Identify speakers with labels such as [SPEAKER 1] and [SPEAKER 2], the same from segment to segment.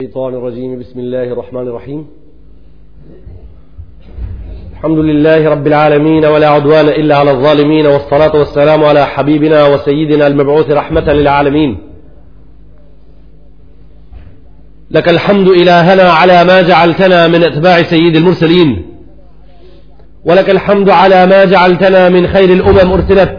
[SPEAKER 1] الشيطان الرجيم بسم الله الرحمن الرحيم الحمد لله رب العالمين ولا عدوان إلا على الظالمين والصلاة والسلام على حبيبنا وسيدنا المبعوث رحمة للعالمين لك الحمد إلهنا على ما جعلتنا من أتباع سيد المرسلين ولك الحمد على ما جعلتنا من خير الأمم أرسلت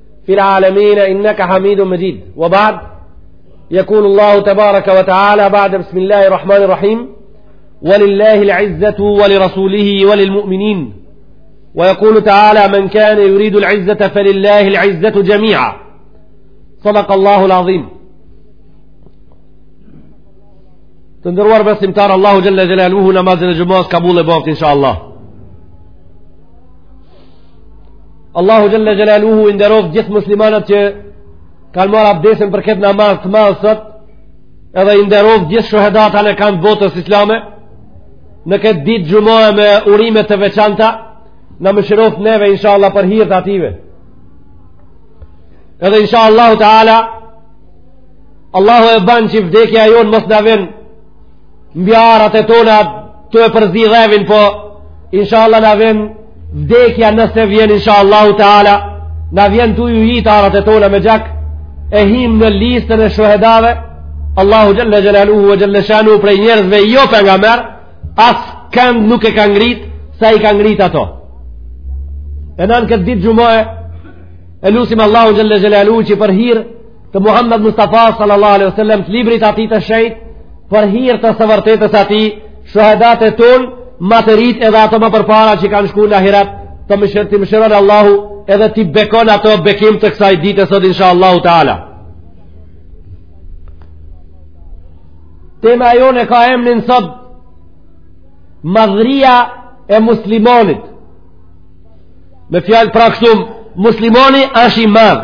[SPEAKER 1] في العالمين إنك حميد مجيد وبعد يقول الله تبارك وتعالى بعد بسم الله الرحمن الرحيم ولله العزه ولرسوله وللمؤمنين ويقول تعالى من كان يريد العزه فلله العزه جميعا صدق الله العظيم تندروار بس امتار الله جل جلاله نماز الجمعة قبول بوقت إن شاء الله Allahu Xhel-le Xhelaluhu i nderoftë gjithë muslimanët që kanë marrë abdesin për këtë namaz të madh sot edhe i nderoftë gjithë shuhedat anekanë botës islame në këtë ditë xhumaje me urime të veçanta na mëshiroftë neve insha Allah për hir të atyve edhe insha Allahu Teala Allahu e ban që vdekja jonë mos na vjen Mbi arat e tona tu e përzi dheun, po inshallah na vjen vdekja nëse vjen inshallahu teala, na vjen tu i ujit arat e tona me gjak, e him në listën e shuhedave, Allahu xhel-le xhelaluhu e xhel-le shanuhu prej njerëzve jo pejgamberë, askënd nuk e ka ngrit, sa i ka ngrit ato. E në këtë ditë xhumaje, e lusim Allahun xhel-le xhelaluhu që për hir, të Muhammed Mustafa sallallahu alaihi wasallam të librit të tij të shejt për hir të së vërtetës tij shuhedat e tanë martirët edhe ato më përpara që kanë shku në ahiret t'i mëshiron Allahu edhe t'i bekon ato me bekim të kësaj dite sot insha Allahu ta'ala tema jone ka emnin sot madhria e muslimanit me fjalë pra kshtu muslimani është i madh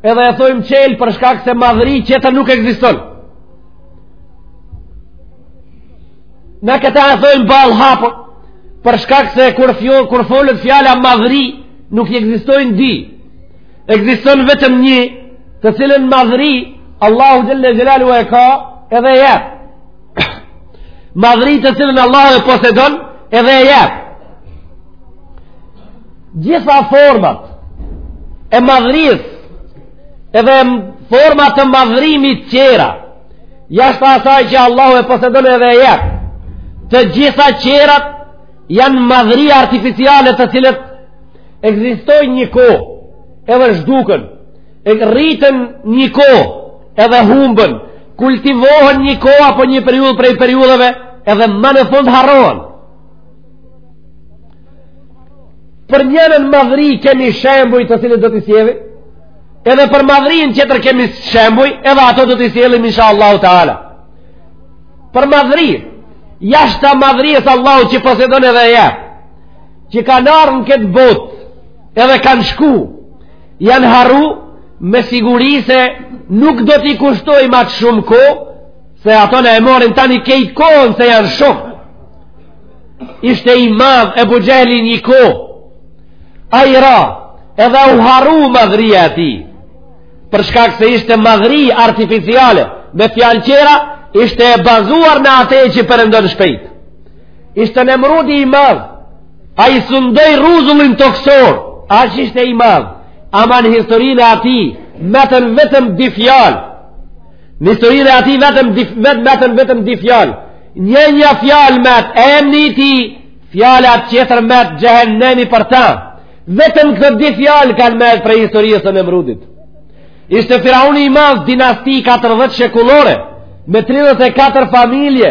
[SPEAKER 1] Edhe e thojmë çelë për shkak se madhëri tjetër nuk ekziston. Na këta e thojmë ballëhapur, për shkak se kur, fjo, kur folet fjala madhëri nuk ekzistojnë dy. Ekziston vetëm një të cilën madhëri Allahu Xhel-le Xhelaluhu e ka edhe e jep. Madhëri të cilën Allahu e posedon edhe e jep. Gjitha format e madhërisë edhe forma të madhërimit tjera jashtë asaj që Allahu e posedon edhe e jep të gjitha tjerat janë madhëri artificiale të cilët ekzistojnë një kohë edhe zhduken e rriten një kohë edhe humben, kultivohen një kohë apo një periudhë prej periudhave, edhe më në fund harrohen. Për njënën madhri kemi shembuj të cilët do t'i sjellim, edhe për madhrin tjetër kemi shembuj, edhe ato do t'i sjellim, insha Allahu ta'ala. Për madhri, jashta madhrisë Allahu që posedon edhe e jep, që kanë ardh në këtë botë, edhe kanë shku, Janë harru me siguri se nuk do t'i kushtojmë aq shumë kohë, se ato na e marrin tani kejt kohën se janë shumë. Ishte i madh Ebu Xhehli një kohë, ai ra, edhe u harru madhria e tij, për shkak se ishte madhri artificiale, me fjalë tjera, ishte e bazuar në ate që përëndon shpejt. Ishte Nemrudi i madh, ai sundoi rruzullin tokësor, aq ishte i madh, ama në historinë e atij, metën vetëm di fjalë, në historinë e atij vetëm di, vet, metën vetëm di fjalë, njëna fjalë met emni i tij, fjala qetër met xhehenemi për ta, vetëm këto di fjalë kanë met prej historisë të Nemrudit. Ishte Firauni i madh dinasti 40 shekullore, me 34 familje,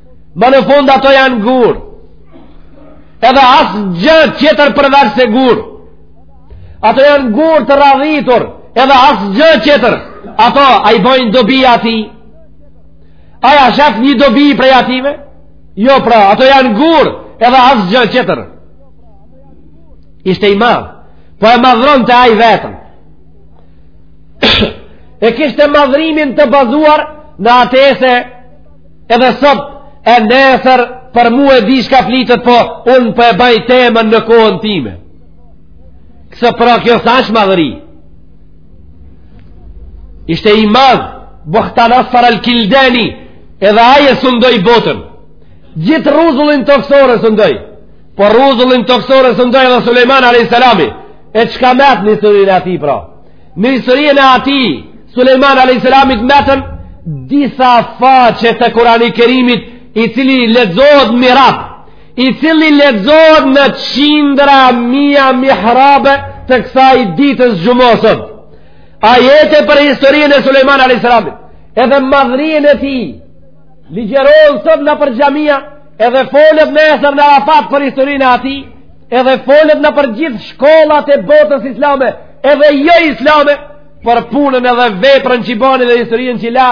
[SPEAKER 1] Më në fund ato janë gur. Edhe asgjë qetër përveç se gur. Ato janë gur të radhitur. Edhe asgjë qetër. Ato a i bojnë dobi atij? A ja shef një dobi prej atyve? Jo pra, ato janë gur. Edhe asgjë qetër. Ishte i madh. Po e madhronte ai veten. e kishte madhrimin të bazuar në ate se Edhe sot e nesër për mu e di çka flitet po unë për po e baj temën në kohën time. Kësë pra kjo s'është madhëri. Ishte i madh, Buhtanasar al-Kildeni, edhe ai e sundoi botën. Gjithë rruzullin tokësor e sundoi. Po rruzullin tokësor e sundoi edhe Sulejman a.s. E çka met në historinë e atij pra. Në historien e atij, Sulejman a.s. metën disa faqe të Kurani Kerimit i cili lexohet mihrab, i cili lexohet në qindra mija mihrabe të kësaj ditës xhuma sot. Ajete për historien e Sulejman a.s. edhe madhrien e tij, ligjërohen sot nëpër xhamia, edhe folet nesër në Arafat për historien e ati, edhe folet nëpër gjithë shkollat e botës islame, edhe jo islame, për punën edhe veprën që i bani dhe historien që i la,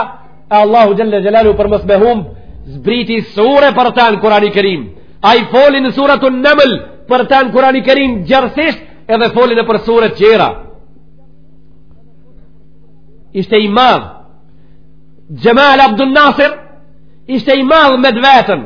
[SPEAKER 1] e Allahu Xhelle Xhelaluhu për mos me humb, zbriti sure për ta në Kurani Kerim, ai foli në suretun Neml për ta në Kurani Kerim gjerësisht, edhe foli nëpër sure tqera. Ishte i madh, Xhemal Abdun Nasir, ishte i madh me veten,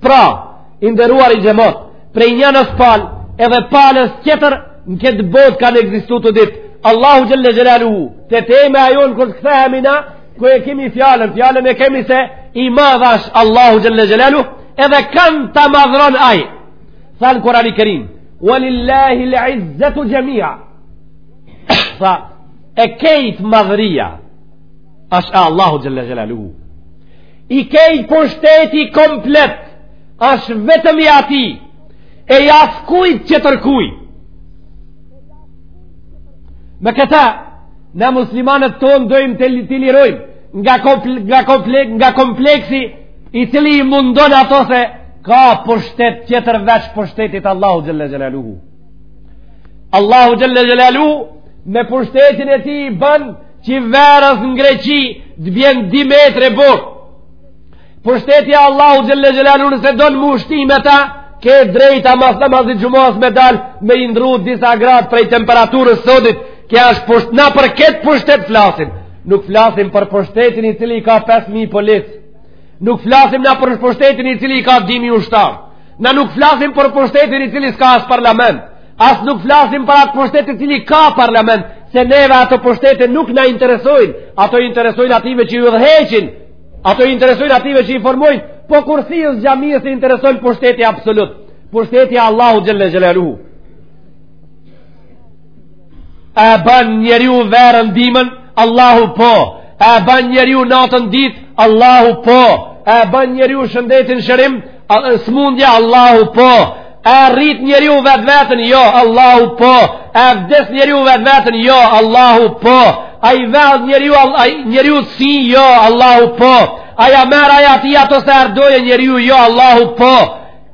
[SPEAKER 1] Pra, i nderuari xhemat, prej njënës palë, edhe palës tjetër në këtë botë kanë ekzistuar të ditë. Allahu xhelle xhelaluhu, te tema jonë kur kthehemi na, ku e kemi fjalën, fjalën e kemi se i madh asht Allahu xhelle xhelaluhu, edhe kan ta madhron ai. Tha në Kurani Kerim, "Walillahi al-izzatu jami'a." Tha, e kejt madhëria, është e Allahu xhelle xhelaluhu. i krejt pushteti komplet është vetëm i atij e jo askujt tjetërkuj me këta na muslimanët tonë dojmë t'i, t'i lirojmë nga, komple, nga, komple, nga kompleksi i cili i mundon ato s'ka pushtet tjetër veç pushtetit Allahut Xhelle Xhelaluhu Allahu Xhelle Xhelaluhu me pushtetin e tij i bën Që verës në Greqi të bien 2 metër borë. Pushteti i Allahut xhelle xhelaluhu nëse do na mshti me ta, qe drejt e mas namazit xhumas me dal me i ndrru disa grad prej temperaturës sodit, ky asht pushteti na për këtë pushtet flasim. Nuk flasim për pushtetin i cili ka 5.000 policë. Nuk flasim na për pushtetin i cili ka 2.000 ushtarë. Na nuk flasim për pushtetin i cili s'ka as parlament, as nuk flasim për atë pushtet i cili ka parlament, se neve ato pushtete nuk na interesojnë, ato i interesojnë atyve që i udhëheqin, ato i interesojnë atyve që i formojnë, po kursisë xhamisë i intereson pushteti absolut, pushteti i Allahut Xhelle Xhelaluhu. A ban njeriu verën dimën, Allahu po. A ban njeriu natën ditë, Allahu po. A ban njeriu shëndetin shërim, smundja, Allahu po. A rrit njeriu vetveten, jo, Allahu po. A vdes njeriu vetveten, jo, Allahu po. A i vjedh njeriu, njeriut sy, jo, Allahu po. A ja merr ai atij ato sende njeriu, jo, Allahu po.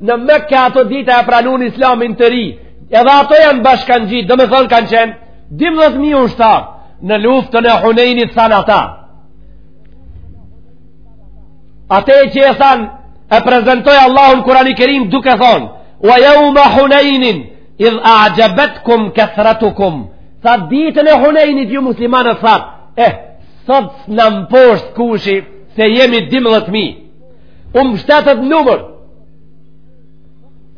[SPEAKER 1] Në Mekë ato dita e pranuan islamin të ri, edhe ato janë bashkangjitë, domethonë kanë qenë, 12.000 ushtarë, në luftën e Hunejnit thanë ata. Atë që e thanë, e prezantoi Allahu n'Kurani Kerim duke thonë, wa jauma hunejnin, idh a'xhebetkum kethretukum, tha ditën e Hunejnit ju muslimanët thatë, eh, sot s'na mposht kushi, se jemi 12.000, u mbështetët në numër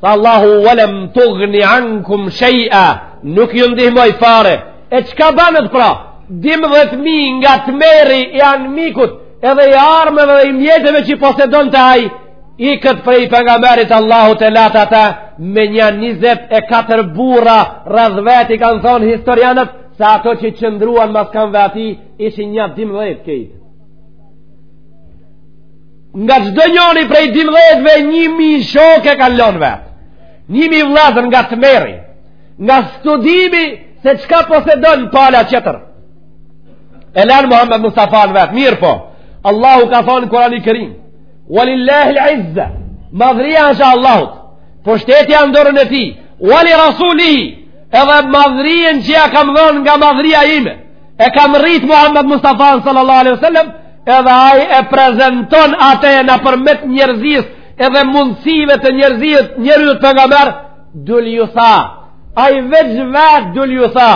[SPEAKER 1] tha Allahu walem tugni ankum shejen nuk ju ndihmoi fare e çka batë pra dymbdhet mij nga tmerri i anmikut edhe i armëve dhe i mjetëve që posedonte ai ikët prej pejgamberit Allahut të latë ata me nja 24 burra rreth vetes kanë thonë historianët se ato që qëndruan mas kamve atij ishin nja dymbdhet krejt nga çdo njëri prej dymbdhetve një mij shokë e kanë lënë vetë. Një mij vllazën nga tmerri, nga studimi se çka posedon pala tjetër. E lanë Muhammed Mustafanë vetë, mirëpo. Allahu ka thonë në Kurani Kerim, Walillahi l'izza, madhria është e Allahut, pushteti n'dorën e tij, Wali Rasulihi, edhe madhrien që ja kam dhënë nga madhria ime, e kam rritë Muhammed Mustafanë sallallahu alaihi sallam, Edhe ai e prezenton ate na përmjet njerëzisë edhe mundësive të njerëzit, njeriut pejgamber dul ju tha. Ai veç vet dul ju tha.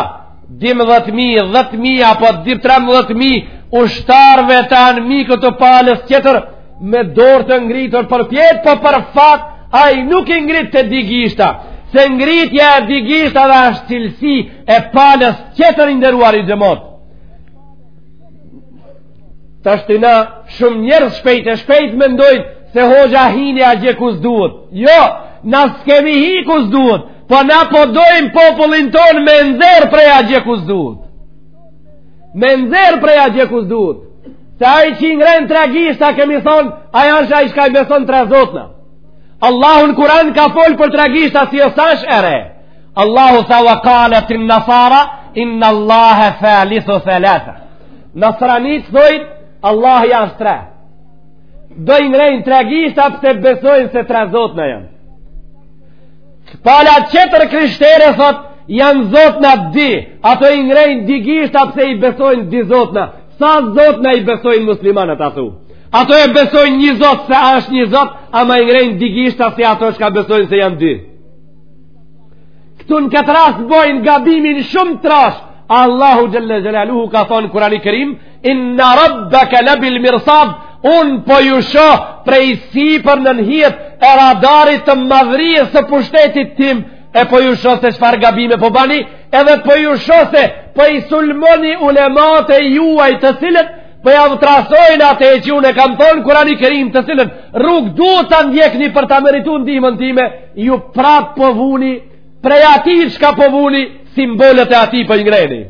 [SPEAKER 1] 12000,, 10000 apo 13000 ushtarëve të anmikut të palës tjetër me dorë të ngritur përpjetë, po për fat ai nuk i ngriti dy gishta se ngritja e dy gishtave ashtë cilësi e palës tjetër i nderuari xhemat. Tashti na shumë njerëz shpejt e shpejt mendojnë se hoxha hini atje ku s'duhet. Jo, na s'kemi hi ku s'duhet, po na po dojmë popullin tonë me nxjerr prej atje ku s'duhet. Me nxjerr prej atje ku s'duhet. Se ai që i ngren tre gishta kemi thonë, ai ansht ai çka i beson tre zotna. Allahu n'Kuran ka folë për tre gishta si o sash ere. Allahu tha wa qaletin nasara innallaha thalithu thalatha. Nasranit thojnë Allah ai është tre. Do i ngrejnë tre gishta pse besojnë se tre zotna janë. Pala tjetër krishtere thot janë zotna dy, ato i ngrejnë dy gishta pse i besojnë dy zotna. Sa zotna i besojnë muslimanët ato? Ato e besojnë një zot se është një zot, ama i ngrejnë dy gishta si ato çka besojnë se janë dy. Këtu në këtë rast bojnë gabimin shumë t'trashë. Allahu Xhelle Xhelaluhu ka thonë n'Kurani Kerim, inna rabbaka lebil mirsad, unë po ju shoh prej sipër nën hijet e radarit të madhërisë së pushtetit tim, e po ju shoh se çfarë gabime po bani, edhe po ju shoh se po i sulmoni ulematë e juaj të cilët, po jav trasojnë ate që unë e kam thonë n'Kurani Kerim të cilën rrugë duhet ta ndjekni për ta meritu ndihmën time, Ju prap po vuni, prej atij çka po vuni, simbolet e atij po i ngreni.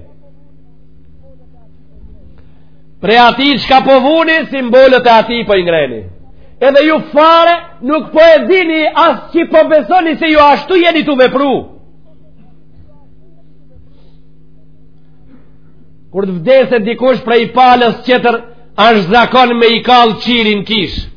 [SPEAKER 1] Prej atij çka po vuni, simbolet e atij po i ngreni. Edhe ju fare nuk po e dini as që po besoni se ju ashtu jeni tu vepru. Kur të vdes dikush prej palës tjetër, është zakon me i kall qiri n'kishë.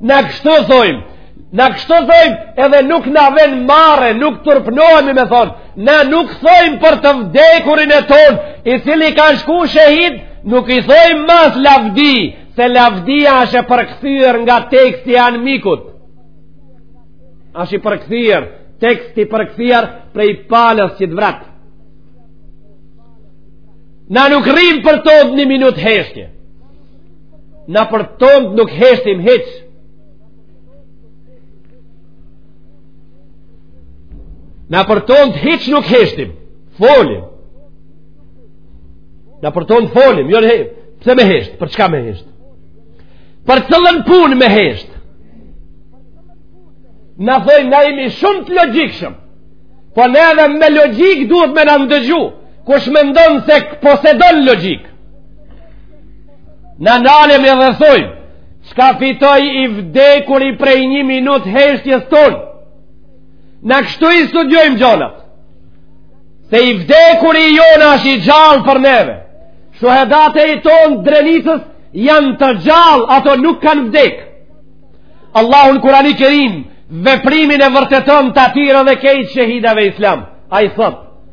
[SPEAKER 1] Na kështu thojmë, na kështu thojmë edhe nuk na vjen marre, nuk turpnohemi me thonë, na nuk thojmë për të vdekurin e tonë, i cili ka shku shehid, nuk i thojmë ma as lavdi, se lavdia është e përkthyer nga teksti i anmikut. është i përkthyer, tekst i përkthyer prej palës që të vret. Na nuk rrimë për to një minutë heshtje. Na për tonët nuk heshtim hiç. Na për tonët hiç nuk heshtim. Folim. Na për tonët folim. Jo në hejmë. Pse me hesht? Për çka me hesht? Për cilën punë me hesht. Na thojnë, na jimi shumë të logjikshëm. Po ne edhe me logjikë duhet me na ndëgju. Kush mendon se posedon logjikë. Na nalemi edhe thojmë, çka fitoi i vdekuri prej një minut heshtjes tonë. Na kështu i studiojmë gjonat. Se i vdekuri jonë asht i gjallë për neve. Shuhedat e tonë t'Drenicës janë të gjallë, ato nuk kanë vdek. Allahu n'Kurani Kerim, veprimin e vërteton të atyre dhe kejt shehidave islam. Ai thotë.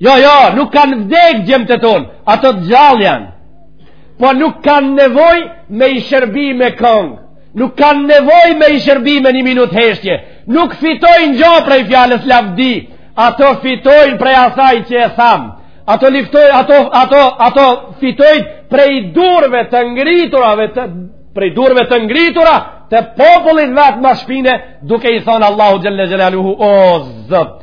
[SPEAKER 1] Jo, jo, nuk kanë vdek djemtë tonë, ato të gjallë janë. Po nuk kanë nevojë me i shërby me kongë, nuk kanë nevojë me i shërby me një minut heshtje, nuk fitojnë gjo prej fjalës lavdi, ato fitojnë prej asaj që e thamë, ato, liftoj, ato, ato, ato fitojnë prej durve të ngriturave, të, prej durve të ngritura, të popullit vet mbas shpine, duke i thonë Allahu Xhele Xhelaluhu, o Zot.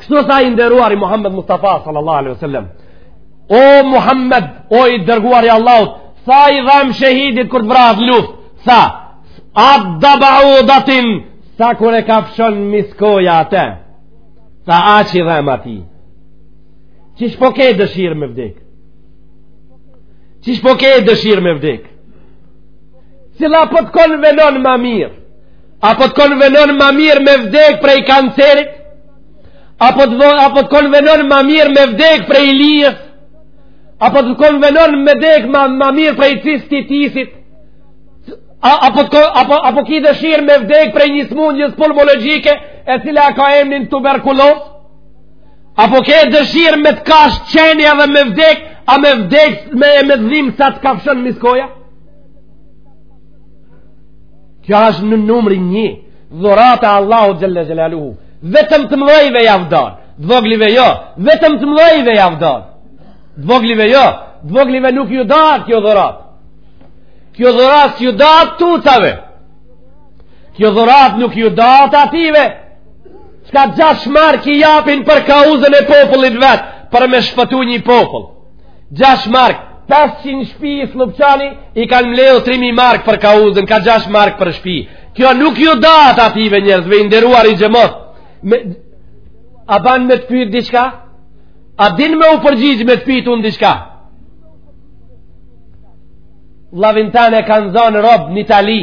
[SPEAKER 1] Kështu tha i nderuari Muhammed Mustafa sallallahu alaihi wasallam. O Muhammed, o i dërguari i Allahut, sa i dhem shehidit kur të vrahet n'luftë, sa ad dabaudatin sa kur e kafshon miskoja atë. Tha aq i dhem atij. Qysh po ke dëshirë me vdek. Qysh po ke dëshirë me vdek. Cila po të konvenon ma mirë. Apo të konvenon ma mirë me vdek prej kancerit? Apo të, apo të konvenon ma mirë me vdek prej lijës? Apo të konvenon me vdek ma, ma mirë prej cistitisit? Apo, apo, apo ki dëshirë me vdek prej një smundjës pulmologjike e cila ka emnin tuberkuloz? Apo ke dëshirë me të kafshu qeni edhe me vdek, a me vdek me e me t'dhim sa të kafshon miskoja? Kjo është në numri një, dhurata Allahu Xhele Xhelaluhu, vetëm të mdhejve jav dan, t'voglive jo, vetëm të mdhejve jav dan, t'voglive jo, t'voglive nuk ju dahet kjo dhuratë, kjo dhuratë s'ju dahet tucave, kjo dhuratë nuk ju dahet atyve, çka s'ja shmarr ki japin për kauzën e popullit vet, për me shpëtu një popull, 6 mark 500 shpi i Sllupçani i kanë mbledh 3.000 mark për kauzën ka 6 mark për shpi kjo nuk ju dha atyne njerëzve i nderuar xhemat me, a ban me të pyt diqka a din me u përgjigj me të pyt unë diqka Llavin tan e kanë zonë rob në Itali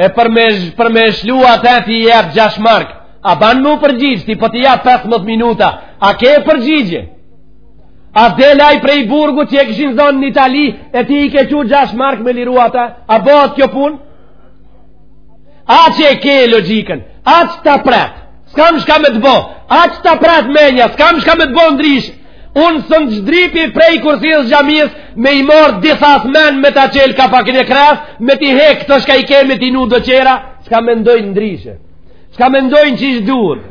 [SPEAKER 1] e për me, për me shliru ate ti i jep gjashtë mark a ban me u përgjigj ti po t'i jap 15 minuta a ke përgjigje A del ai prej burgut që e kishin zonë në Itali e ti i ke çu gjashtë mark me liru ate? A bahet kjo pun? A që e ke logjikën? A që ta pret? S'kam shka me të bo? A që ta pret menja? S'kam shka me të bo ndryshe? Unë s'mund zdripi prej kursisë së xhamisë me i marrë disa men me ta çel kapakin e kresë, me t'i hek këto shka i ke me t'i shti do tjera, shka mendojnë ndryshe? Shka mendojnë qysh duhet?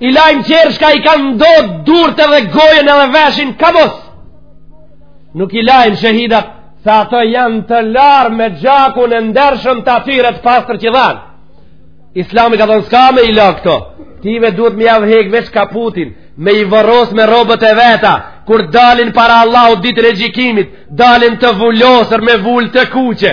[SPEAKER 1] I lajmë tjerët shka i kanë ndot durt edhe gojën edhe veshin ka mos. Nuk i lajmë shehidat se ato janë të larë me gjakun e ndershëm të atyre të pastër që e dhanë. Islami ka thonë s'ka me i la këto. Ktyve duhet me jau hek veç kaputin, me i vorros me rrobët e veta, kur dalin para Allahut ditën e gjykimit, dalin të vulosur me vulë të kuqe.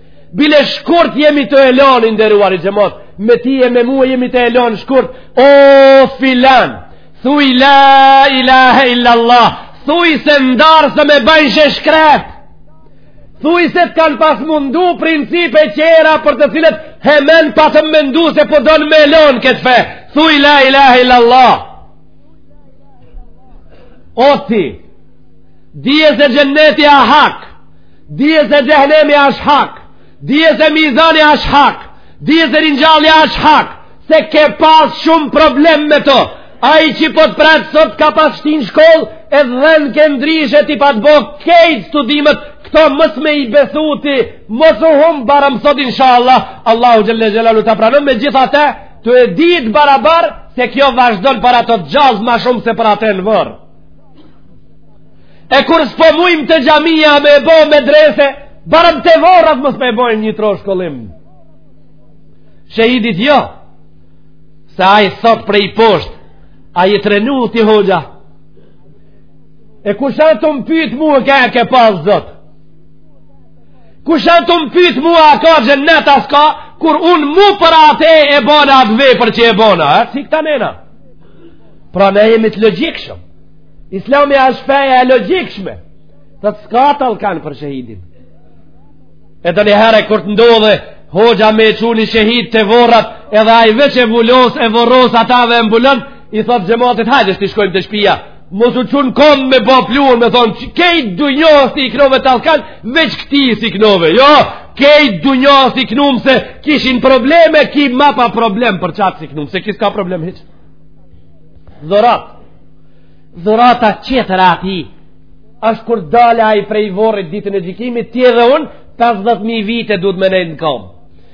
[SPEAKER 1] Bile shkurt jemi tu e lon i nderuar xhemat Me ti e me mua jemi tu e lon shkurt O filan Thuj la ilahe illallah Thuj se ndarë se me bëjnë shë shkret Thuj se të kanë pas mundu principe tjera për të cilët Hemen patën mendu se po don me e lon këtë fe Thuj la ilahe illallah O ti Dije se xhenneti a hak Dije se xhehnemi asht hak, dije se mizani asht hak, dije se ringjallja asht hak, se ke pas shumë problem me to. Ai që po të pret sot ka pas shti n'shkollë, edhe ndryshe ti pate bo krejt studimet, këto mos me i besu ti, mos u hum baram sot insha Allah, Allahu xhelle xhelaluhu ta pranon megjithate, tu e ditë barabar, se kjo vazhdon për ata t'gjallë ma shumë se për ate në vorr. E kur s'po mujmë te xhamia me e bo me medrese, baram te vorret mos me bojmë një tro shkollim. Shehidit jo, se ai thot prej poshtë, a je trenu ti hoxha. E kush asht tu m'pyt mu a ke pas zot? Kush asht tu m'pyt mu a ka xhennet a s'ka, kur unë mu për ate e bona atë vepër që e bona, si këta nena? Pra ne jemi të logjikshëm. Islami është feja e logjikshme. Thotë s'ka tallkan për shehidin. E të njëherë e kur të ndodhe, hoxha me e çu ni shehid te vorrat, edhe ai veç e vulos, e vorros ata edhe e mbulon, i thot xhematit, hajde tashti shkojmë te shpia, Mos u çu n'kom me bo pluhur me thon kejt dunjos i knove tallkan veç këti s'i knove. Jo, kejt dunjos i knum se kishin probleme ki ma pa problem për qat s'i knum se ki s'ka problem hiç. Dhuratë. Dhurata çetër atij asht kur dal ai prej vorrit ditën e gjikimit ti edhe un 50000 vite duhet me nej në kom.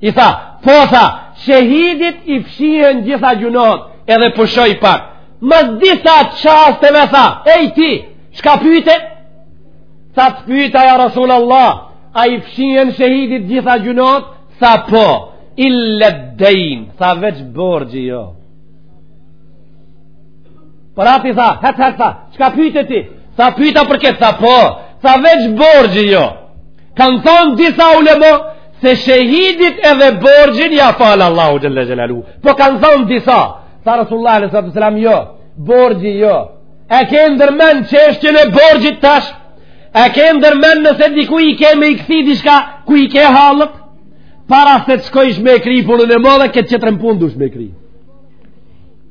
[SPEAKER 1] I tha, po tha, shehidit i fshihen gjitha gjunot edhe pushoj pak. Mas disa çasteve tha, ej ti, çka pyte? Tha të pyta ja Rasul Allah, a i fshihen shehidit gjitha gjunot? Tha po, illed dejn, tha veç borxhi jo. Për ati tha, het het tha, çka pyte ti? Tha pyta për këtë, tha po, tha veç borxhi jo. Kanë thonë disa ulema se shehidit edhe borxhin ja fal Allahu xhel-le xhelaluhu. Po kanë thonë disa, tha Rasulullah alaihi salatu wasallam jo, borxhi jo. E ke ndërmend çështjen e borxhit tash? E ke ndërmend nëse diku i ke me i kthi diçka ku i ke hallet? Para se të shkojsh me kri punën e madhe, këtë çetrën punë duhesh me kri.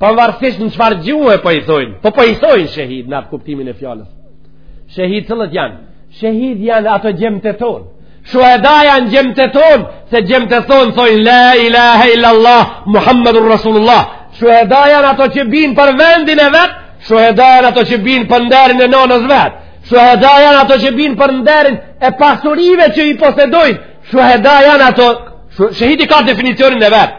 [SPEAKER 1] pavarësisht në çfarë gjuhe po i thojnë, po po i thojnë shahid në atë kuptimin e fjalës. Shahid cilët janë, shahid janë ato djemtë tonë, shuheda janë djemtë tonë, se djemtë tonë thojnë, la ilaha illallah, Muhammedur Rasulullah, shuheda janë ato që binë për vendin e vet, shuheda janë ato që binë për nderin e nonës vet, shuheda janë ato që binë për nderin e pasurive që i posedojnë, shuheda janë ato, shahidi ka definicionin e vet,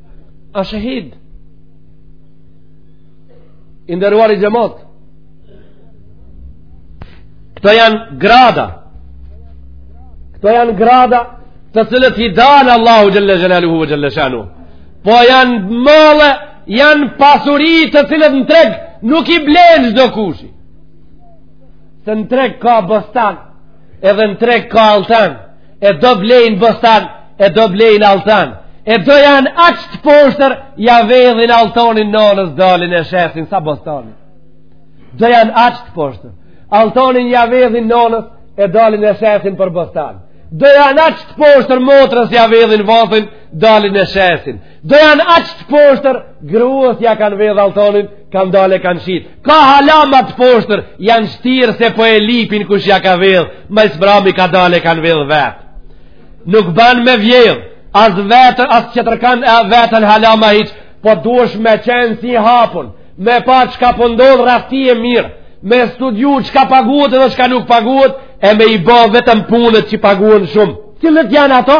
[SPEAKER 1] A shehid I nderuari xhemat Këto janë grada Këto janë grada Të cilët i dan Allahu xhel-le xhelaluhu ve xhel-le shanuhu Po janë malle Janë pasuri të cilët në treg Nuk i blen çdokushi Se në treg ka bostan Edhe në treg ka altan e do blejnë bostan, e do blejnë altan, e do janë aq të poshtër, ja vedhin altonin nonës dalin e shesin sa bostanin. Do janë aq të poshtër, altonin ja vedhin nonës e dalin e shesin për bostan. Do janë aq të poshtër, motrës ja vedhin vathin, dalin e shesin. Do janë aq të poshtër, grues ja kanë vjedh alltanin, kanë dalë e kanë shit. Ka hala ma të poshtër, janë shtirë se po e lipin kush ja ka vjedh, ma s'mbrami ka dalë e kanë vjedh vet. Nuk ban me vjedh, as veten as tjetërkan e veten hala ma hiç, po duhesh me qen syhapun, me pa çka po ndodh rasti i mirë, me studiu çka paguhet dhe çka nuk paguhet, e me i bë vetëm punët që paguhen shumë. Cilët janë ato?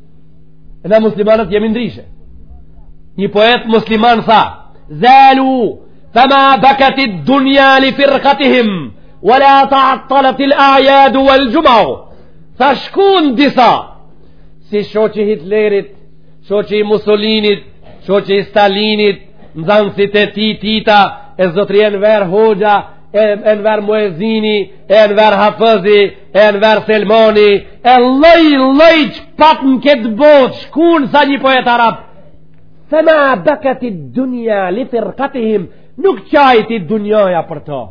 [SPEAKER 1] e na muslimanët jemi ndryshe një poet musliman tha zalu fa ma bakatit dunja li furkatihim wala taattalat il ajadu wal xhumau tha shkun disa si shoqi i Hitlerit shoqi i Mussolinit shoqi i Stalinit nxënësit e tij Tita e zotri Enver Hoxha e Enver Muezini e Enver Hafëzi Enver Selmani e lloj lloj që pat në këtë botë shkun tha një poet arab fe ma beketi dunja li furkatihim nuk qajti dunjaja për to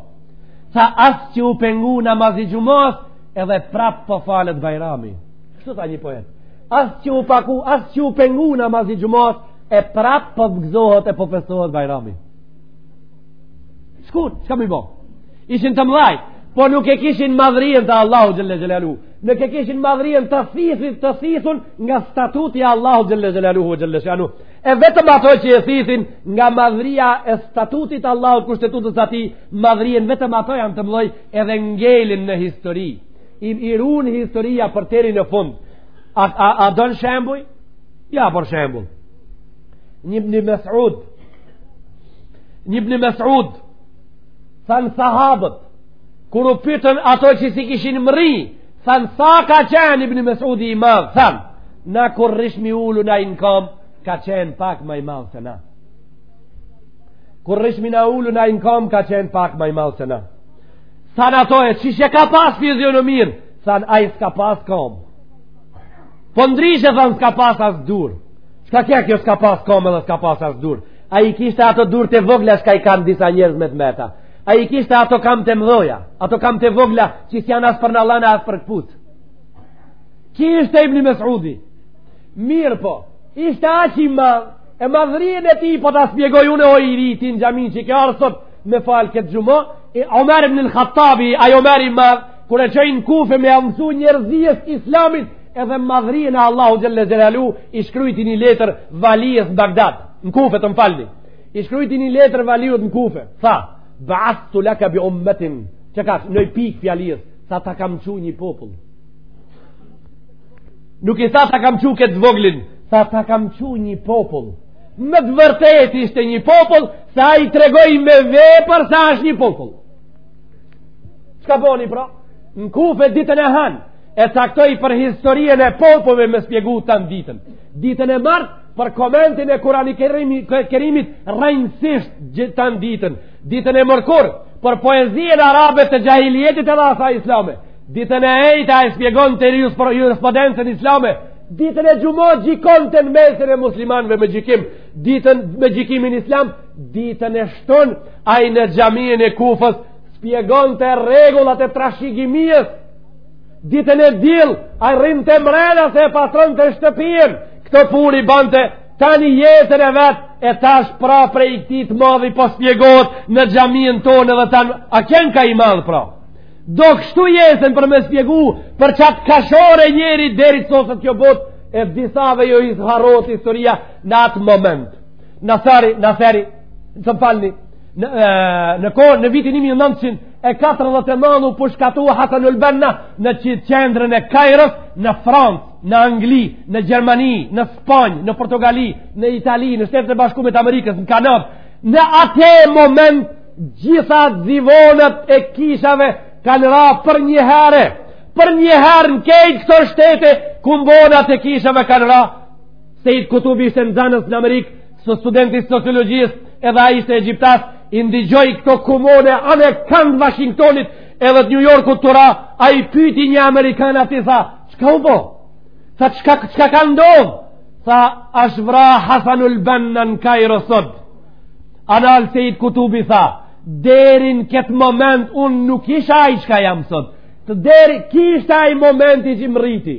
[SPEAKER 1] tha as që u pengu namazi xhumas edhe prap po falet bajrami kështu tha një poet as që u paku as që u pengu namazi xhumas e prap po gzohet e po festohet bajrami Shkurt, çka m'i bo? Ishin të mdhaj, po nuk e kishin madhrien të Allahut Xhel-le Xhelaluhu. Nuk e kishin madhrien të thithit, të thithun nga statuti i Allahut Xhel-le Xhelaluhu Xhel-le Shanuhu. E vetëm ato që e thithin nga madhria e statutit t'Allahut kushtetutës tij, madhrien vetëm ato janë të mdhaj edhe ngelin në histori. I run historia për deri në fund. A, a, a don shembuj? Ja, për shembull. një ibni Mes'ud një ibni Mes'ud thanë sahabët kur u pyetën ato që s'i kishin mrri thanë sa ka qenë ibni Mes'udi i madh thanë na kur rrishmi ulun ai në kam ka qenë pak ma i madh se na kur rrishmi na ulun ai në kam ka qenë pak ma i madh se na thanë ato e si që e ka pas fizionominë thanë ai s'ka pas kamë Po ndryshe e thënë s'ka pas as dur. Çka qe kjo s'ka pas kom edhe s'ka pas as dur. Ai kishte ato dur të vogla çka i kanë disa njerëz me të meta. Ai kishte ato kam të mdhaja. Ato kam të vogla që s'jan as për në llana as për këpucë. Ky ishte ibni Mesudi. Mirëpo ishte aq i madh. E madhërien e tij po ta shpjegoj une o i ri ti në xhami që i ke ardh sot me falë këtë xhuma. E Omer ibn Hattabi, ai Omeri i madh. Kur e çojnë në Kufe me ia mësu njerëzisë islamit edhe madhërien e Allahut xhele xhelaluhu i shkrujti një letër valisë në Bagdad, në Kufe të më falni. I shkrujti një letër valisë në Kufe, tha, beathtu leke bi ummetin, çka në një pikë fjalisë, tha ta kam çu një popull. Nuk i tha ta kam çu këtë voglin, tha ta kam çu një popull. Me të vërtetë ishte një popull, se ai tregoi me vepër se është një popull. Çka boni pra? Në Kufe ditën e hanë, e caktoi për historien e popujve me spjegu tanë ditën. Ditën e martë, për komentin e Kurani Kerimit, rranjësisht gjithë tanë ditën. Ditën e mërkurë, për poezien arabe të xhahilijetit edhe asaj islame. Ditën e ejte e spjegonte jurisprudencën islame, ditën e xhuma gjykonte në mesin e muslimanëve me gjykim, ditën me gjykimin islam, Ditën e shtunë, ai në xhamien e Kufës, spjegonte rregullat e trashigimisë, ditën e dill, ai rrinte mrena se e pastronte shtëpien, këto punë i bante, tanë jetën e vet, e tash pra prej i këtij të madhi po spjegohet në xhamien tonë edhe tanë, a qenka i madh pra? Do kështu jesën për me spjegu, për qat ka shor e njeri deri soset kjo botë, e disave jo i harrohet historia në atë moment. në thari, në thari, më falni, në, në kohë, në vitin 1900 e 49 u pushkatu Hasanul Benna në qendrën e Kajros, në Francë, në Angli, në Gjermani, në Spanjë, në Portugali, në Itali, në Shtetet e Bashkume të Amerikës, në Kanada, në ate moment gjitha zvonat e kishave kanë ra për një herë, për një herë në krejt këto shtete, kumbonat e kishave kanë ra, Sejid Kutubi ishte nxanës në Amerikë, si student i sociologjisë, edhe ai ishte egjiptas, i ndigjoi këto kumona, anë e kand Washingtonit, edhe të New Yorkut tu ra, ai pyti një amerikan aty, tha, çka u bo? Tha, çka, çka ka ndodhë? Tha, asht vra Hasanul Benna në Kajro sot. Andaj Sejid Kutubi tha, deri në këtë moment, unë nuk isha ai çka jam sot. Të deri, ky ishte ai momenti që më rriti.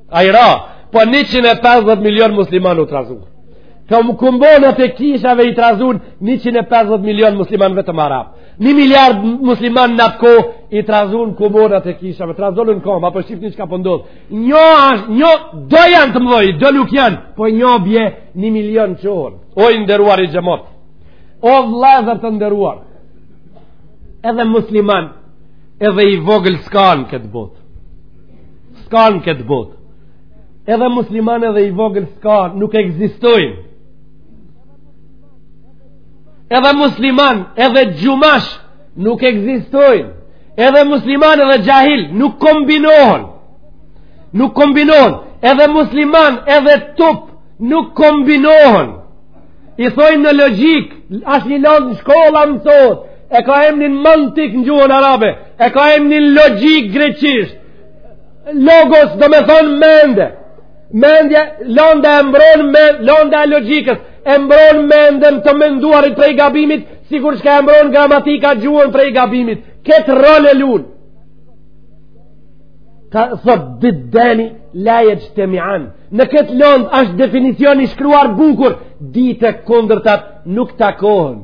[SPEAKER 1] Ai ra, po 150 milion muslimanë u trazun. Kumbonat e kishave i trazun 150 milion muslimanë vetëm arabë. Një miliard muslimanë në atë kohë i trazun kumbonat e kishave. Trazun në kom, a po shihni çka po ndodh. Po njo, njo, do janë të mdhoj, do nuk janë, po njo bje një milion çohen. O i nderuari xhemat. O vllazër të nderuar. Edhe musliman, edhe i vogël s'ka në këtë botë. Ska në këtë botë. Edhe musliman edhe i vogël ska, nuk egzistojnë. Edhe musliman edhe gjumash nuk egzistojnë. Edhe musliman edhe xhahil nuk kombinohen. Nuk kombinohen. Edhe musliman edhe tup nuk kombinohen. I thojnë në logjikë, asht nji landë në shkolla msohet, e ka emnin mantik në gjuhën arabe, e ka emnin logjikë greqisht, Logos domethonë mende. Mendje, landa e mbron me, landa e logjikës, e mbron mendën të menduarit prej gabimit, sikur çka e mbron gramatika gjuhën prej gabimit. Këtë rol e lun. Ka thot diddani, la jexhtemian. Në këtë landë është definicioni i shkruar bukur, dy të kundërtat nuk takohen.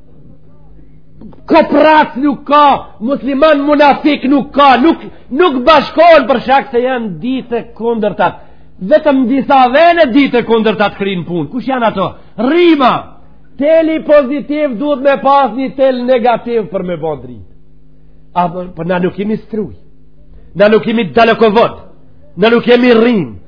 [SPEAKER 1] koprac nuk ka musliman munafik nuk ka nuk, nuk bashkohen për shkak se janë dy të kundërtat vetëm disa vene dy të kundërtat krijnë punë kush janë ato? rryma teli pozitiv duhet me pas një tel negativ për me bo dritë a po, po na nuk jemi strujë na nuk jemi dalekovod na nuk jemi rrymë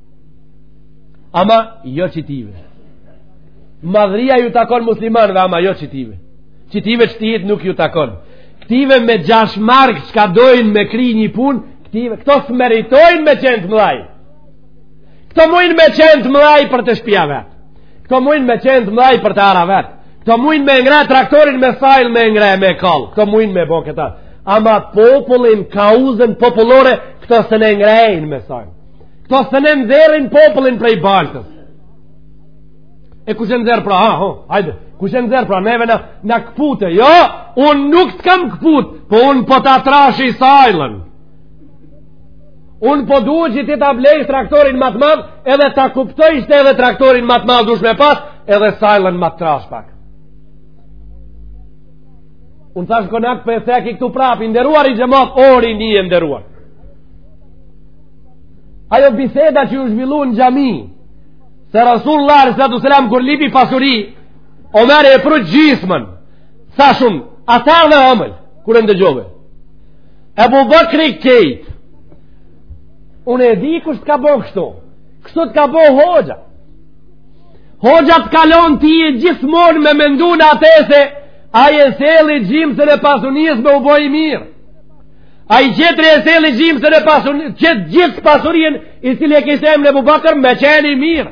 [SPEAKER 1] Ama jo qitive. Madhnia ju takon muslimanëve, ama jo qitive. Qitive që ti nuk ju takon. Këtyve me gjashtë marka që ka dojnë me kri një punë, këtyve, këta s'e meritojnë me qenë të mdhaj. Këta mujnë me qenë të mdhaj për te shpia e vet. Këta mujnë me qenë të mdhaj për te ara e vet. Këta mujnë me ngre traktorin me sajlë me ngre e me kall. Këto mujnë me bo këta. Ama popullin, kauzën popullore, këta s'e ngrejnë me sajlë. Këta s'e nxerrin popullin prej baltës. E kush e nxerr pra, ha, ho, hajde, kush e nxerr pra, neve në, na këpute, jo, unë nuk të kam këput, po unë po ta trashi sajlën. Unë po du që ti ta blejsh traktorin ma të madh, edhe ta kuptojsh që edhe traktorin ma të madh dush me pas, edhe sajlën ma të trashë pak. Unë thashë konak për e thekë i këtu prapë, i nderuari xhemat, o rini e nderuar. Ajo biseda që u zhvillu në xhami, se Resulullah alejhi salatu uesselam, kur lipi pasuri, Omeri e pru gjysmën, sa shumë, ata edhe amël, kur e ndëgjove. Ebu Bekri krejt, unë e di kush të ka bo kështu, kështu të ka bo hoxha. Hoxha të ka lon ty gjithmonë me mendu në atë se ai e selli gjymsën e pasunisë me u bo i mirë. Ai tjetri e selli gjimsën e pasun, gjith gjithë pasurinë, i cili e kishte emnin Ebubekër, me qenë i mirë,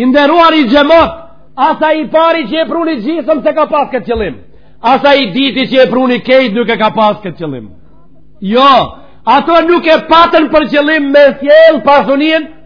[SPEAKER 1] i nderuari xhemot, as ai i pari që e pruni gjysëm s'e ka pas këtë qëllim, as ai i dyti që e pruni kejt nuk e ka pas këtë qëllim. Jo, ato nuk e patën për qëllim me sjellë pasuninë,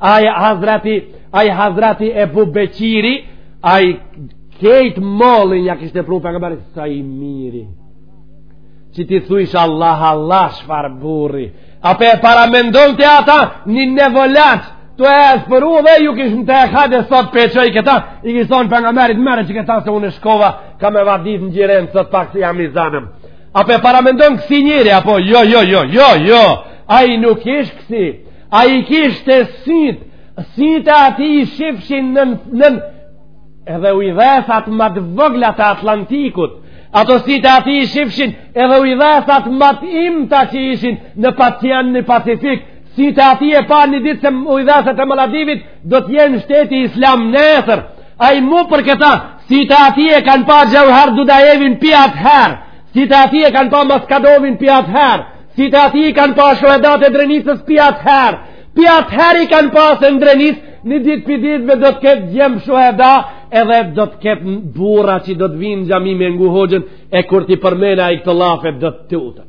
[SPEAKER 1] ai hazrati ai hazrati Ebubeqiri ai kejt mollin ja kishte pru Pejgamerit sa i miri që ti thuish Allah Allah çfar burri a pe paramendon ti ata një nevolat të e espëru dhe ju kish në të e kha edhe sot pe çoj këta i kish thon Pejgamerit merri këta se unë shkova kam me vadit në gjiren sot pak si jam i zanëm a pe paramendon kësi njeri apo jo jo jo jo jo ai nuk ish kësi Ai kishte syt, syt e atij i shifshin nën, edhe ujdhesat ma të vogla të Atlantikut, ato syt e atij i shifshin edhe ujdhesat ma të imta që ishin në pacian në Pacifik, syt e atij e pa një ditë se ujdhesat e Maladivit, do t'jenë shteti islam nesër, ai mu për këta, syt e atij e kanë pa Xhauhar Dudajevin pi atëherë, syt e atij e kanë pa Maskadovin pi atëherë, Syt e atij i kanë pa shuhedat e Drenicës pi atëherë, pi atëherë i kanë pa se në Drenicë, një ditë pi ditëve do të ketë xhem shuheda, edhe do të ketë burra që do të vijnë n'xhami me ngu hoxhën, e kur t'i përmen ai këto llafe do të tuten.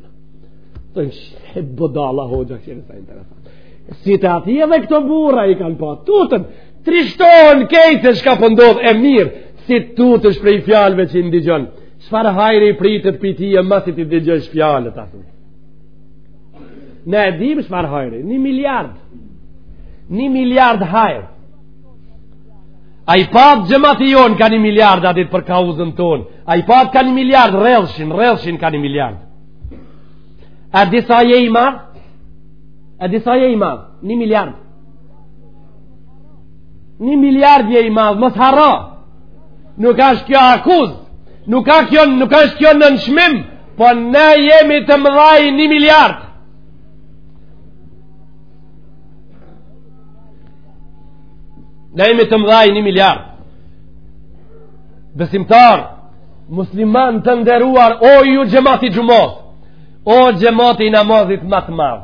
[SPEAKER 1] Të në shqe bodala hoxhë, që në sa interesant. Syt e atij edhe këto burra i kanë pa, tuten, trishtohen kejt se çka po ndodh po e mirë, si tutesh prej fjalve që i ndigjon. Çfarë hajri pritet pi teje masi t'i dëgjosh fjalët ato. Ne e dim çfar hajri, një miliard. Një miliard hajr. A i pat xhemati jonë ka një miliard atit për kauzën tonë. A i pat ka një miliard, rrëllëshin, rrëllëshin ka një miliard. A di sa je i madh? A di sa je i madh? Një miliard. Një miliard je i madh, mos harro. Nuk ashtë kjo akuz, nuk ashtë kjo nënçmim, po ne jemi të mëdhaj një miliard. Ne jemi të mëdhaj një miliard. Besimtar, musliman të nderuar, o ju xhemati i xhumos, o xhemati i namazit ma të madh.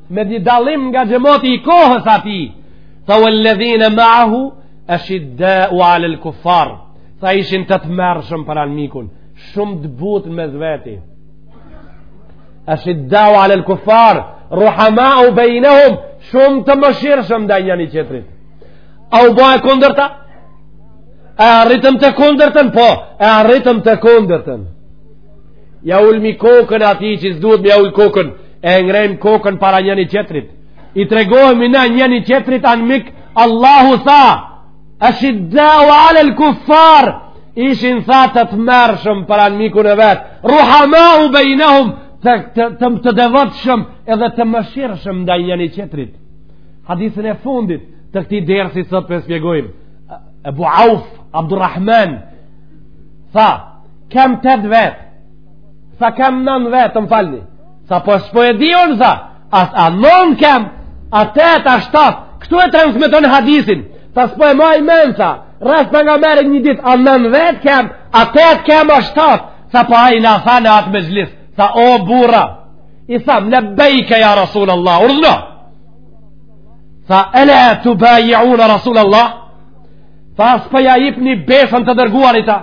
[SPEAKER 1] me një dallim nga xhemoti i kohës atij tha uelledhine maahu eshiddau alel kufar tha ishin të tmerrshëm për anmikun shumë të butë mes veti eshiddau alel kufar ruhamau bejnehum shumë të mëshirshëm ndaj njani tjetrit a u bo e kundërta e arritëm të kundërtën po e arritëm të kundërtën Ja ulmi kokën ati që s'duhet me ja ulë kokën, e ngrejmë kokën para njëni qetrit. I tregohemi na njëni qetrit anmik, Allahu tha, eshiddau alel kuffar, ishin tha të tmerrshëm për anmikun e vet, ruhamau bejnehum, të, të, të, të devotshëm edhe të mëshirshëm ndaj njëni qetrit. Hadithin e fundit të këtij dersi sot po e spjegojmë, Ebu Auf, Abdurrahman, tha, Kem tet vet. Tha kem nan vet, t'më falni. Tha po s'po e di unë tha, a nan kem, a tet a shtat. Ktu e transmeton hadithin. Tha s'po e maj mend tha. Rreth pejgamberit një dit a nan vetë kem a tetë kem a shtatë Tha po ai na tha në atë mexhlis Tha o burra I thamë lebbejke ja Rasul Allah Urdhno Tha ela tubajiune Rasul Allah Tha a s'po ja ipni besën të dërguarit a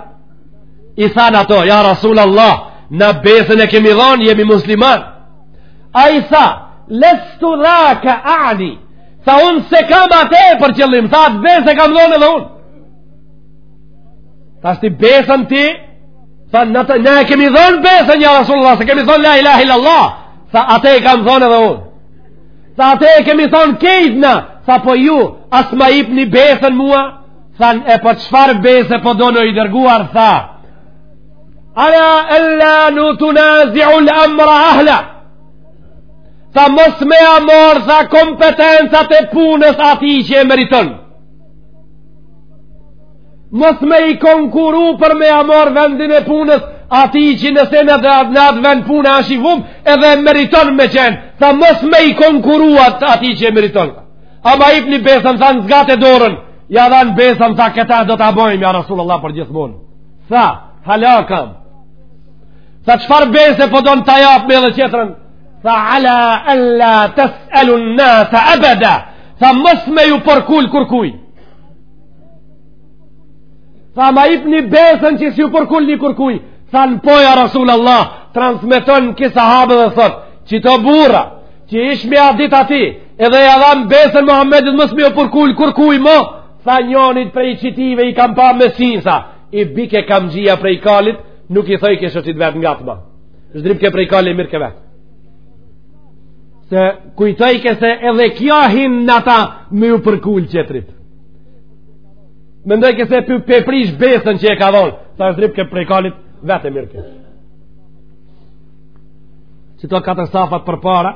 [SPEAKER 1] i than ato ja rasul Allah na besën e kemi dhanë jemi musliman ai tha lestu dhaka ani tha unë s'e kam atë për qëllim tha atë besë e kam dhanë edhe unë tha shti besën ti thanë na e kemi dhanë besën ja rasul Allah se kemi thanë la ilahe illallah tha atë e kam thanë edhe unë tha atë e kemi thanë kejt na tha po ju a s'ma ipni besën mua Than, e po qfar bese po don o i dërguar, tha. Ala ella tunaziul emra ehleh. Tha, mos me ja marr, tha, kompetencat e punës ati që e meriton. Mos me i konkuru për me ja marr vendin e punës ati që nëse në dhe në atë vend pune asht i vumë, edhe meriton me qenë. Tha, mos me i konkuru ati që e meriton. A ma ipni besën, thanë zgate dorën, ja dhanë besën, tha këta do ta bojmë, ja Rasul Allah për gjithmonë. Tha, halakam. Tha qëfar bese po don ta japmi edhe qetrën? Tha, ala ella tes'elun nasa ebeda. Tha, mos me ju përkul kurkuj. Tha, ma ipni besën që s'ju përkulni kurkuj. Thanë, po ja Rasul Allah, transmeton ky sahab edhe thot, qito burra, që ishmi atë dit aty, Edhe ja dhamë besën Muhammedit mos me u përkulë kurkuj mo, tha njonit prej qityve e kam pa me sy, tha, i bike kamxhija prej kalit, nuk i thojke shoqit vet ngatma. Zdripke prej kalit, mirrke vetë. Se kujtojke se edhe kjo hin në ta me u përkulë qetrit. Mendojke se po e prish besën që e ka dhonë, tha zdripke prej kalit, vetë e mirrke. Qito katër safat e para,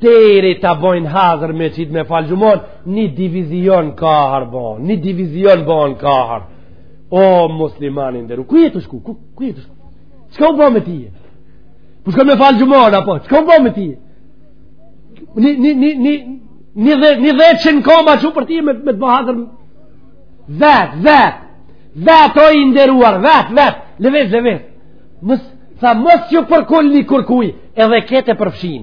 [SPEAKER 1] Teri të të bojnë hazër me qitë me falë xhumon, një televizion kahar bon, një televizion bon kahar. O, musliman i nderum, ku je tu shku, ku, ku je tu shku? Çka u bo me tije? Po shko me falë xhumon, apo, çka u bo me tije? Një, një, një, një, një dhe, një dhe çon koma çu për tije me, me të bo hazër, vetë, vetë, vetë, o i nderuar, vetë, vetë, lëviz, lëviz, mos, Sa mos ju përkul një kërkuj Edhe këtë përfshin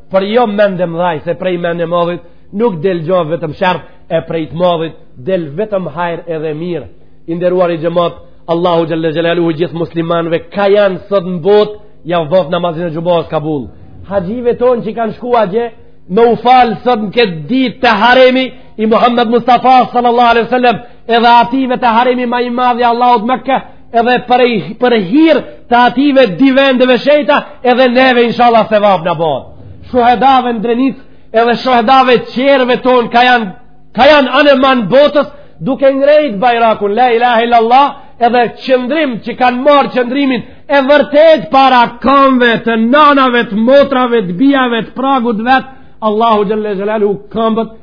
[SPEAKER 1] Por jo mendemëdhaj se prej mendemadhit nuk del gjo vetëm sherr e prej të madhit del vetëm hajr edhe mirë. I nderuari xhemat, Allahu Xhelle Xhelaluhu gjithë muslimanve ka janë sot në botë, jau baftë namazin e xhumas kabul. Haxhive tonë që kanë shku atje, me u falë sot në këtë ditë te haremi i Muhammed Mustafa sallallahu alaihi we sallam edhe atyve te haremi ma i madh i Allahut Mekke, edhe për, për hir të atyve dy vendeve shejta edhe neve inshallah sevab na baftë shuhedave në Drenicë edhe shuhedave tjerëve tonë ka janë ka janë anemanë botës duke ngrejt bajrakun la ilaha illallah edhe qëndrim që kanë marrë qëndrimin e vërtetë para kamve të nanave të motrave të bijave të pragut vet Allahu Xhelle Xhelaluhu kambët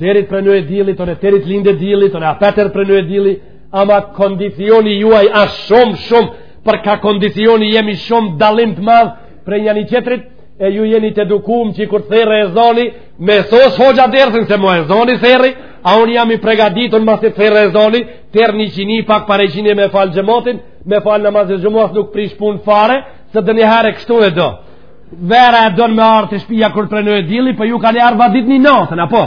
[SPEAKER 1] Teri t'prenoje dilli, tëne teri t'linde dilli, tëne apet teri t'prenoje dilli, ama kondicioni juaj asht shumë, shumë, për kah kondicioni jemi shumë dallim të madh prej njani-tjetrit, e ju jeni t'edukum që kur thërret ezoni, me sos hoxha dersin se mu ezoni thërret, a unë jam i pregatitur masi t'thërret ezoni, tërë një qind pak pare qini me falë xhematin, me falë në masi xhematin nuk prish punë fare, se dikur një herë e kështu e do. Vera e don me ardhë te shpia kur të prenoje dilli, për po ju ka njëherë va ditën me natën, apo?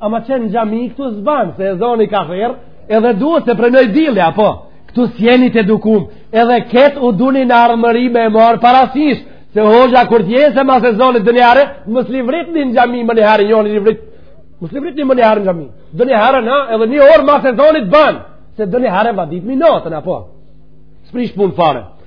[SPEAKER 1] Ama qe në xhami këtu s'ban, se ezoni ka thirrë, edhe duhet të prenoje dilli, apo? Këtu s'jeni t'edukum, edhe këtë u duni në arë mëri me marrë parasysh, se hoxha kur t'je se mas ezonit dë njëherë, mos lëvritni në xhami menjëherë njoni, lëvrit, mos lëvritni menjëherë në xhami, dë njëherë na, edhe një orë mas ezonit ban, se dë njëherë va ditën me natën, apo? S'prish punë fare.